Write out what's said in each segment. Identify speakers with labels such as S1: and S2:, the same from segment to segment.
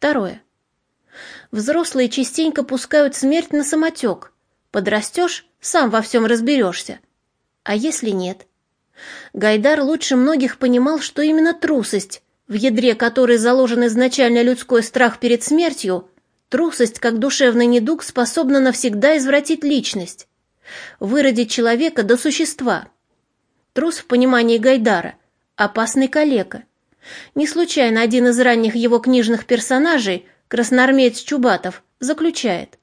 S1: Второе. Взрослые частенько пускают смерть на самотек. Подрастешь, сам во всем разберешься. А если нет? Гайдар лучше многих понимал, что именно трусость, в ядре которой заложен изначально людской страх перед смертью, трусость, как душевный недуг, способна навсегда извратить личность, выродить человека до существа. Трус в понимании Гайдара – опасный калека. Не случайно один из ранних его книжных персонажей, красноармеец Чубатов, заключает.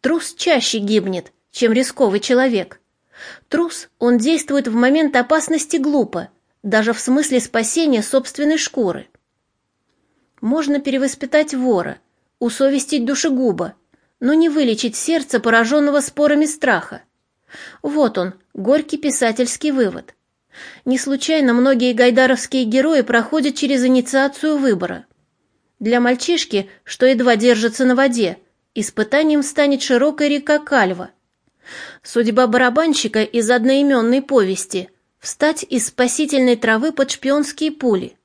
S1: Трус чаще гибнет, чем рисковый человек. Трус, он действует в момент опасности глупо, даже в смысле спасения собственной шкуры. Можно перевоспитать вора, усовестить душегуба, но не вылечить сердце, пораженного спорами страха. Вот он, горький писательский вывод. Не случайно многие гайдаровские герои проходят через инициацию выбора. Для мальчишки, что едва держится на воде, испытанием станет широкая река Кальва – Судьба барабанщика из одноименной повести — встать из спасительной травы под шпионские пули.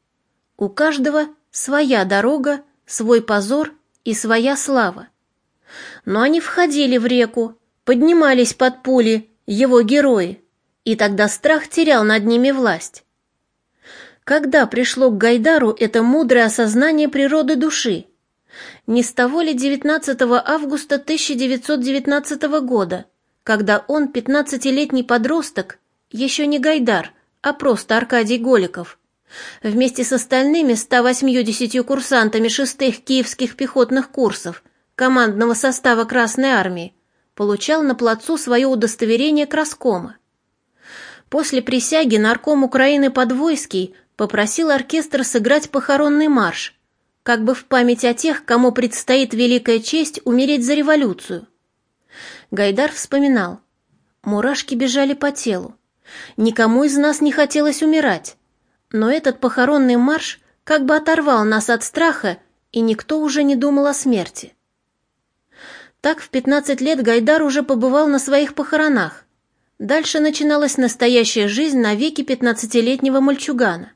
S1: У каждого своя дорога, свой позор и своя слава. Но они входили в реку, поднимались под пули, его герои, и тогда страх терял над ними власть. Когда пришло к Гайдару это мудрое осознание природы души? Не с того ли 19 августа 1919 года, когда он, пятнадцатилетний подросток, еще не Гайдар, а просто Аркадий Голиков, вместе с остальными 180 курсантами шестых киевских пехотных курсов командного состава Красной Армии, получал на плацу свое удостоверение краскома. После присяги нарком Украины Подвойский попросил оркестр сыграть похоронный марш, как бы в память о тех, кому предстоит великая честь умереть за революцию – Гайдар вспоминал. Мурашки бежали по телу. Никому из нас не хотелось умирать. Но этот похоронный марш как бы оторвал нас от страха, и никто уже не думал о смерти. Так в 15 лет Гайдар уже побывал на своих похоронах. Дальше начиналась настоящая жизнь навеки пятнадцатилетнего мальчугана.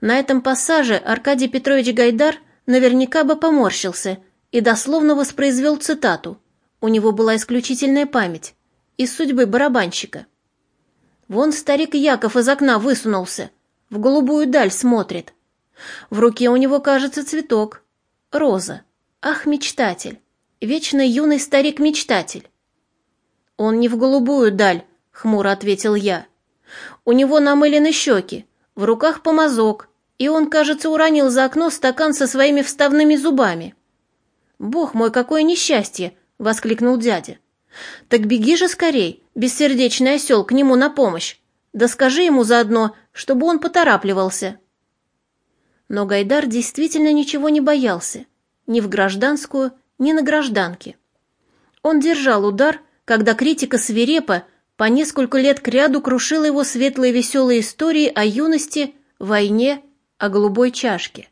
S1: На этом пассаже Аркадий Петрович Гайдар наверняка бы поморщился и дословно воспроизвел цитату – у него была исключительная память. Из судьбы барабанщика. Вон старик Яков из окна высунулся. В голубую даль смотрит. В руке у него, кажется, цветок. Роза. Ах, мечтатель. Вечно юный старик-мечтатель. Он не в голубую даль, хмуро ответил я. У него намылены щеки, в руках помазок, и он, кажется, уронил за окно стакан со своими вставными зубами. Бог мой, какое несчастье! — воскликнул дядя. «Так беги же скорей, бессердечный осел, к нему на помощь. Да скажи ему заодно, чтобы он поторапливался». Но Гайдар действительно ничего не боялся, ни в гражданскую, ни на гражданке. Он держал удар, когда критика свирепа по несколько лет кряду крушила его светлые веселые истории о юности, войне, о голубой чашке.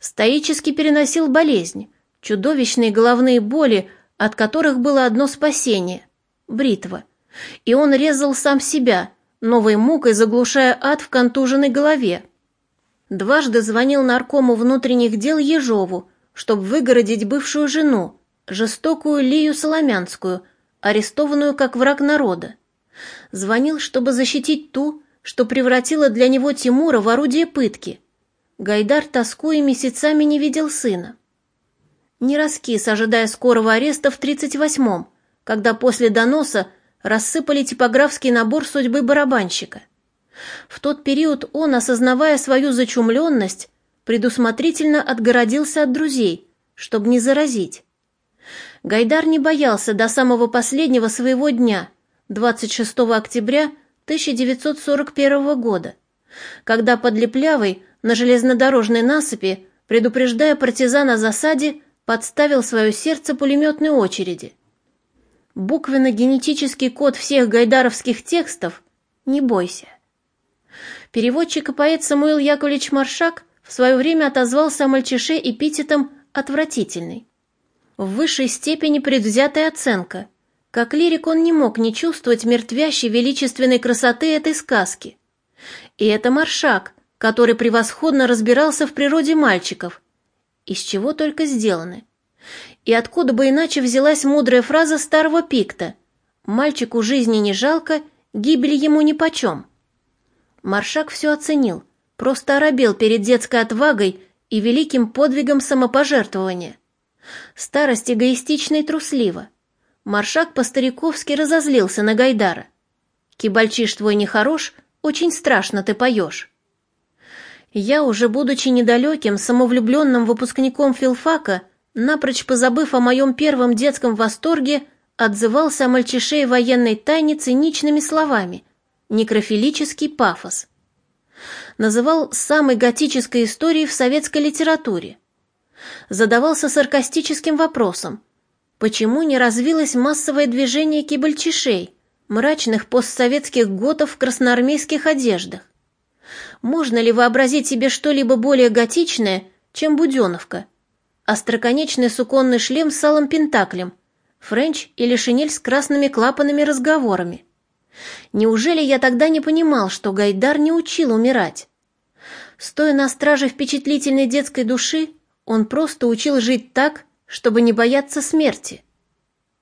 S1: Стоически переносил болезнь, чудовищные головные боли, от которых было одно спасение — бритва. И он резал сам себя, новой мукой заглушая ад в контуженной голове. Дважды звонил наркому внутренних дел Ежову, чтобы выгородить бывшую жену, жестокую Лию Соломянскую, арестованную как враг народа. Звонил, чтобы защитить ту, что превратила для него Тимура в орудие пытки. Гайдар, тоскуя месяцами, не видел сына не раскис, ожидая скорого ареста в 38-м, когда после доноса рассыпали типографский набор судьбы барабанщика. В тот период он, осознавая свою зачумленность, предусмотрительно отгородился от друзей, чтобы не заразить. Гайдар не боялся до самого последнего своего дня, 26 октября 1941 года, когда под Леплявой на железнодорожной насыпи, предупреждая партизан о засаде, подставил свое сердце пулеметной очереди. Буквенно-генетический код всех гайдаровских текстов «Не бойся». Переводчик и поэт Самуил Яковлевич Маршак в свое время отозвался о мальчише эпитетом «отвратительный». В высшей степени предвзятая оценка. Как лирик он не мог не чувствовать мертвящей величественной красоты этой сказки. И это Маршак, который превосходно разбирался в природе мальчиков, из чего только сделаны. И откуда бы иначе взялась мудрая фраза старого пикта «Мальчику жизни не жалко, гибель ему нипочем». Маршак все оценил, просто оробел перед детской отвагой и великим подвигом самопожертвования. Старость эгоистична и труслива. Маршак по-стариковски разозлился на Гайдара. «Кибальчиш твой нехорош, очень страшно ты поешь». Я, уже будучи недалеким, самовлюбленным выпускником филфака, напрочь позабыв о моем первом детском восторге, отзывался о мальчишей военной тайне циничными словами «некрофилический пафос». Называл самой готической историей в советской литературе. Задавался саркастическим вопросом, почему не развилось массовое движение кибальчишей, мрачных постсоветских готов в красноармейских одеждах? Можно ли вообразить себе что-либо более готичное, чем Буденовка? Остроконечный суконный шлем с алым пентаклем, френч или шинель с красными клапанами-разговорами. Неужели я тогда не понимал, что Гайдар не учил умирать? Стоя на страже впечатлительной детской души, он просто учил жить так, чтобы не бояться смерти.